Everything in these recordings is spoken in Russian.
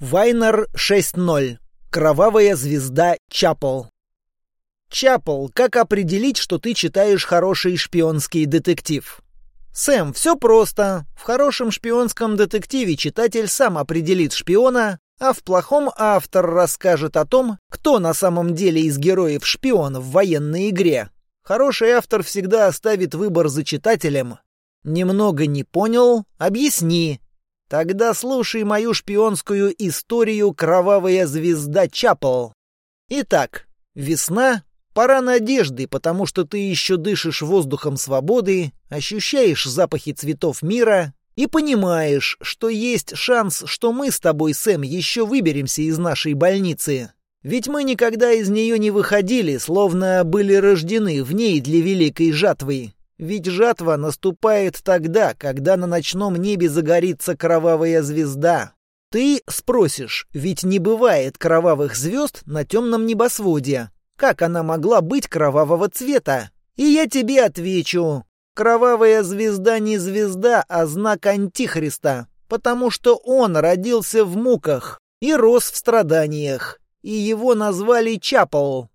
Вайнер 6.0. Кровавая звезда Чапл. Чапл, как определить, что ты читаешь хороший шпионский детектив? Сэм, все просто. В хорошем шпионском детективе читатель сам определит шпиона, а в плохом автор расскажет о том, кто на самом деле из героев шпион в военной игре. Хороший автор всегда оставит выбор за читателем. Немного не понял? Объясни. Тогда слушай мою шпионскую историю «Кровавая звезда Чапл». Итак, весна — пора надежды, потому что ты еще дышишь воздухом свободы, ощущаешь запахи цветов мира и понимаешь, что есть шанс, что мы с тобой, Сэм, еще выберемся из нашей больницы. Ведь мы никогда из нее не выходили, словно были рождены в ней для великой жатвы. Ведь жатва наступает тогда, когда на ночном небе загорится кровавая звезда. Ты спросишь, ведь не бывает кровавых звезд на темном небосводе. Как она могла быть кровавого цвета? И я тебе отвечу. Кровавая звезда не звезда, а знак Антихриста, потому что он родился в муках и рос в страданиях, и его назвали Чапол.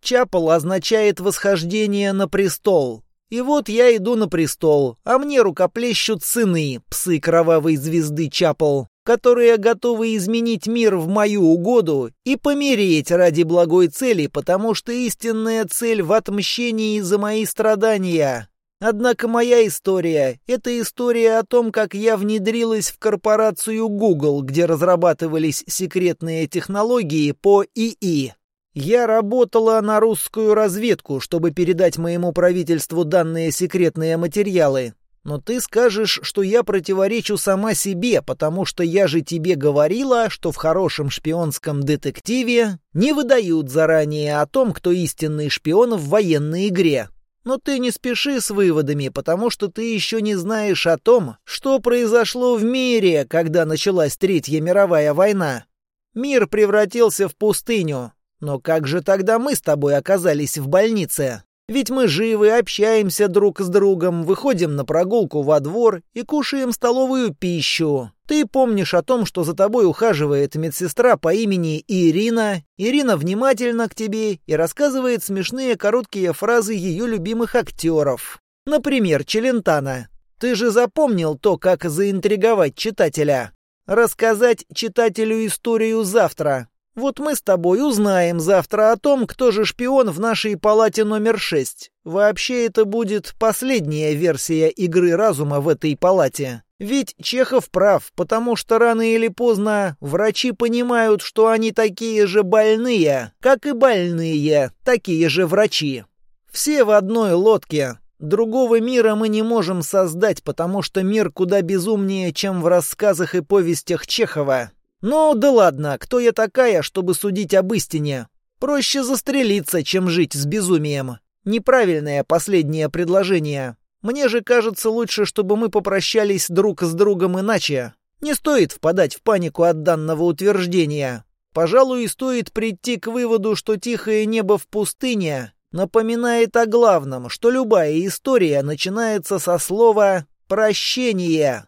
Чапол означает восхождение на престол. И вот я иду на престол, а мне рукоплещут сыны, псы кровавой звезды Чапл, которые готовы изменить мир в мою угоду и помереть ради благой цели, потому что истинная цель в отмщении за мои страдания. Однако моя история — это история о том, как я внедрилась в корпорацию Google, где разрабатывались секретные технологии по ИИ. Я работала на русскую разведку, чтобы передать моему правительству данные секретные материалы. Но ты скажешь, что я противоречу сама себе, потому что я же тебе говорила, что в хорошем шпионском детективе не выдают заранее о том, кто истинный шпион в военной игре. Но ты не спеши с выводами, потому что ты еще не знаешь о том, что произошло в мире, когда началась Третья мировая война. Мир превратился в пустыню, но как же тогда мы с тобой оказались в больнице? Ведь мы живы, общаемся друг с другом, выходим на прогулку во двор и кушаем столовую пищу. Ты помнишь о том, что за тобой ухаживает медсестра по имени Ирина. Ирина внимательна к тебе и рассказывает смешные короткие фразы ее любимых актеров. Например, Челентана. Ты же запомнил то, как заинтриговать читателя. Рассказать читателю историю завтра, вот мы с тобой узнаем завтра о том, кто же шпион в нашей палате номер шесть. Вообще это будет последняя версия игры разума в этой палате. Ведь Чехов прав, потому что рано или поздно врачи понимают, что они такие же больные, как и больные, такие же врачи. Все в одной лодке. Другого мира мы не можем создать, потому что мир куда безумнее, чем в рассказах и повестях Чехова. «Ну, да ладно, кто я такая, чтобы судить об истине? Проще застрелиться, чем жить с безумием. Неправильное последнее предложение. Мне же кажется лучше, чтобы мы попрощались друг с другом иначе. Не стоит впадать в панику от данного утверждения. Пожалуй, стоит прийти к выводу, что тихое небо в пустыне напоминает о главном, что любая история начинается со слова «прощение».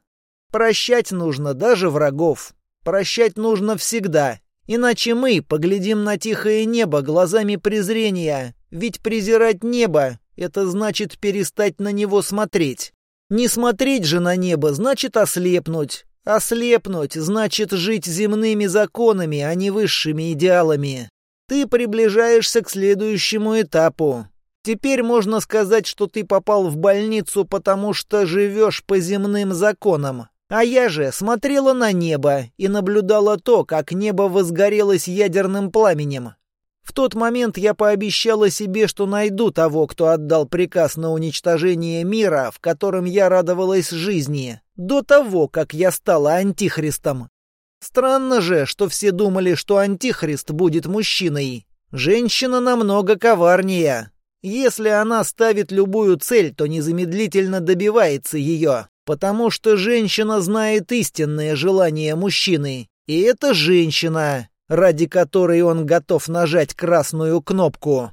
Прощать нужно даже врагов. Прощать нужно всегда, иначе мы поглядим на тихое небо глазами презрения, ведь презирать небо — это значит перестать на него смотреть. Не смотреть же на небо значит ослепнуть. Ослепнуть значит жить земными законами, а не высшими идеалами. Ты приближаешься к следующему этапу. Теперь можно сказать, что ты попал в больницу, потому что живешь по земным законам. А я же смотрела на небо и наблюдала то, как небо возгорелось ядерным пламенем. В тот момент я пообещала себе, что найду того, кто отдал приказ на уничтожение мира, в котором я радовалась жизни, до того, как я стала антихристом. Странно же, что все думали, что антихрист будет мужчиной. Женщина намного коварнее. Если она ставит любую цель, то незамедлительно добивается ее. Потому что женщина знает истинное желание мужчины. И это женщина, ради которой он готов нажать красную кнопку.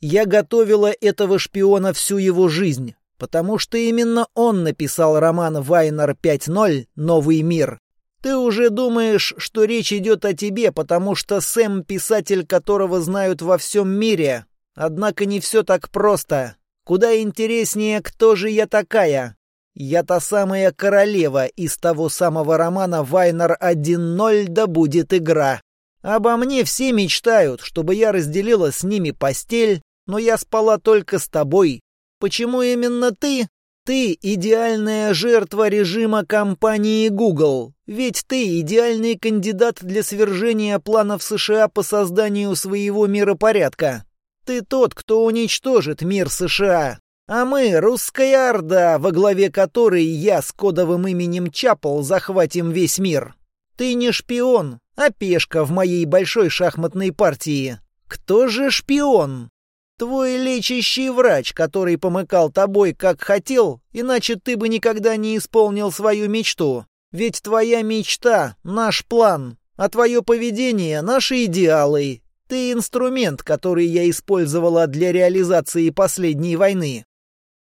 Я готовила этого шпиона всю его жизнь, потому что именно он написал роман «Вайнер 5.0. Новый мир». Ты уже думаешь, что речь идет о тебе, потому что Сэм — писатель, которого знают во всем мире. Однако не все так просто. Куда интереснее, кто же я такая. Я та самая королева из того самого романа «Вайнер 1.0. Да будет игра». Обо мне все мечтают, чтобы я разделила с ними постель, но я спала только с тобой. Почему именно ты? Ты идеальная жертва режима компании Google, ведь ты идеальный кандидат для свержения планов США по созданию своего миропорядка. Ты тот, кто уничтожит мир США. А мы, русская орда, во главе которой я с кодовым именем Чапл захватим весь мир. Ты не шпион, а пешка в моей большой шахматной партии. Кто же шпион? Твой лечащий врач, который помыкал тобой как хотел, иначе ты бы никогда не исполнил свою мечту. Ведь твоя мечта — наш план, а твое поведение — наши идеалы. Ты инструмент, который я использовала для реализации последней войны.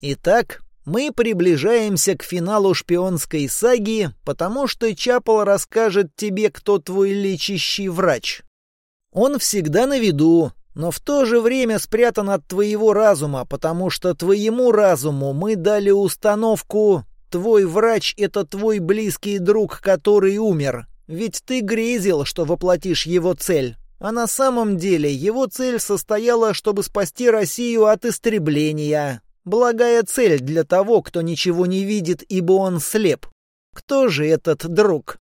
Итак, мы приближаемся к финалу шпионской саги, потому что Чапл расскажет тебе, кто твой лечащий врач. Он всегда на виду, но в то же время спрятан от твоего разума, потому что твоему разуму мы дали установку «Твой врач — это твой близкий друг, который умер». Ведь ты грезил, что воплотишь его цель. А на самом деле его цель состояла, чтобы спасти Россию от истребления. Благая цель для того, кто ничего не видит, ибо он слеп. Кто же этот друг?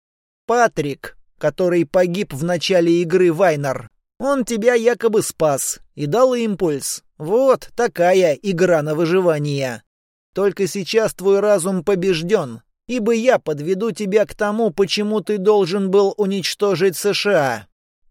Патрик, который погиб в начале игры Вайнер. Он тебя якобы спас и дал импульс. Вот такая игра на выживание. Только сейчас твой разум побежден, ибо я подведу тебя к тому, почему ты должен был уничтожить США.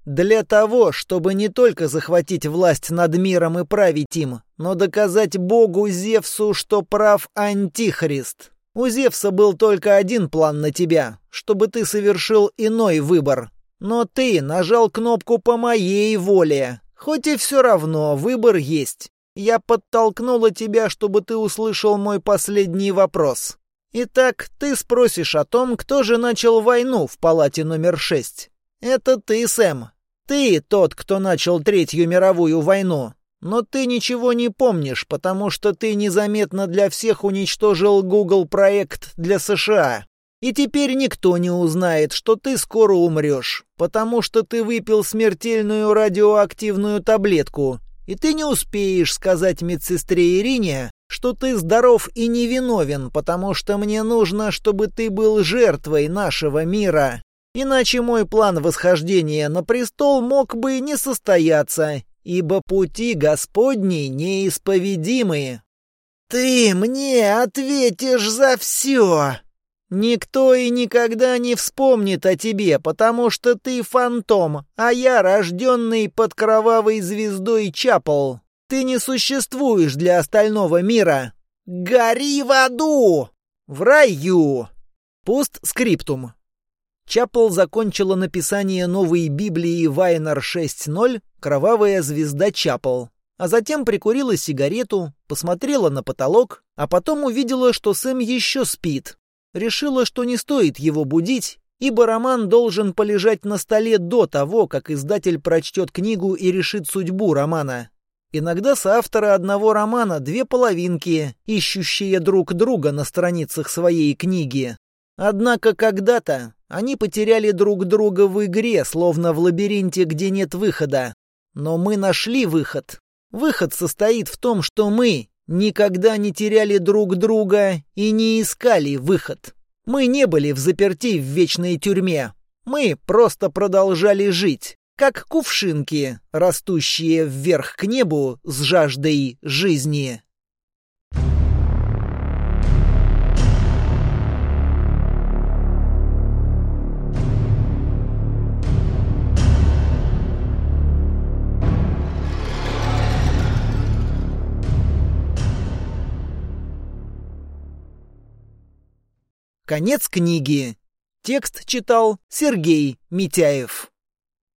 Для того, чтобы не только захватить власть над миром и править им, но доказать Богу Зевсу, что прав Антихрист. У Зевса был только один план на тебя, чтобы ты совершил иной выбор, но ты нажал кнопку по моей воле. Хоть и все равно, выбор есть. Я подтолкнула тебя, чтобы ты услышал мой последний вопрос. Итак, ты спросишь о том, кто же начал войну в палате номер шесть. Это ты, Сэм. Ты тот, кто начал Третью мировую войну. Но ты ничего не помнишь, потому что ты незаметно для всех уничтожил Google проект для США. И теперь никто не узнает, что ты скоро умрешь, потому что ты выпил смертельную радиоактивную таблетку, и ты не успеешь сказать медсестре Ирине, что ты здоров и невиновен, потому что мне нужно, чтобы ты был жертвой нашего мира. Иначе мой план восхождения на престол мог бы не состояться, ибо пути Господни неисповедимы. «Ты мне ответишь за все!» Никто и никогда не вспомнит о тебе, потому что ты фантом, а я рожденный под кровавой звездой Чапл. Ты не существуешь для остального мира. Гори в аду! В раю!» Пост скриптум. Чапл закончила написание новой Библии Вайнер 6.0 «Кровавая звезда Чапл», а затем прикурила сигарету, посмотрела на потолок, а потом увидела, что Сэм еще спит, решила, что не стоит его будить, ибо роман должен полежать на столе до того, как издатель прочтет книгу и решит судьбу романа. Иногда соавторы одного романа две половинки, ищущие друг друга на страницах своей книги. Однако когда-то они потеряли друг друга в игре, словно в лабиринте, где нет выхода. Но мы нашли выход. Выход состоит в том, что мы никогда не теряли друг друга и не искали выход. Мы не были в заперти в вечной тюрьме. Мы просто продолжали жить, как кувшинки, растущие вверх к небу с жаждой жизни. Конец книги. Текст читал Сергей Митяев.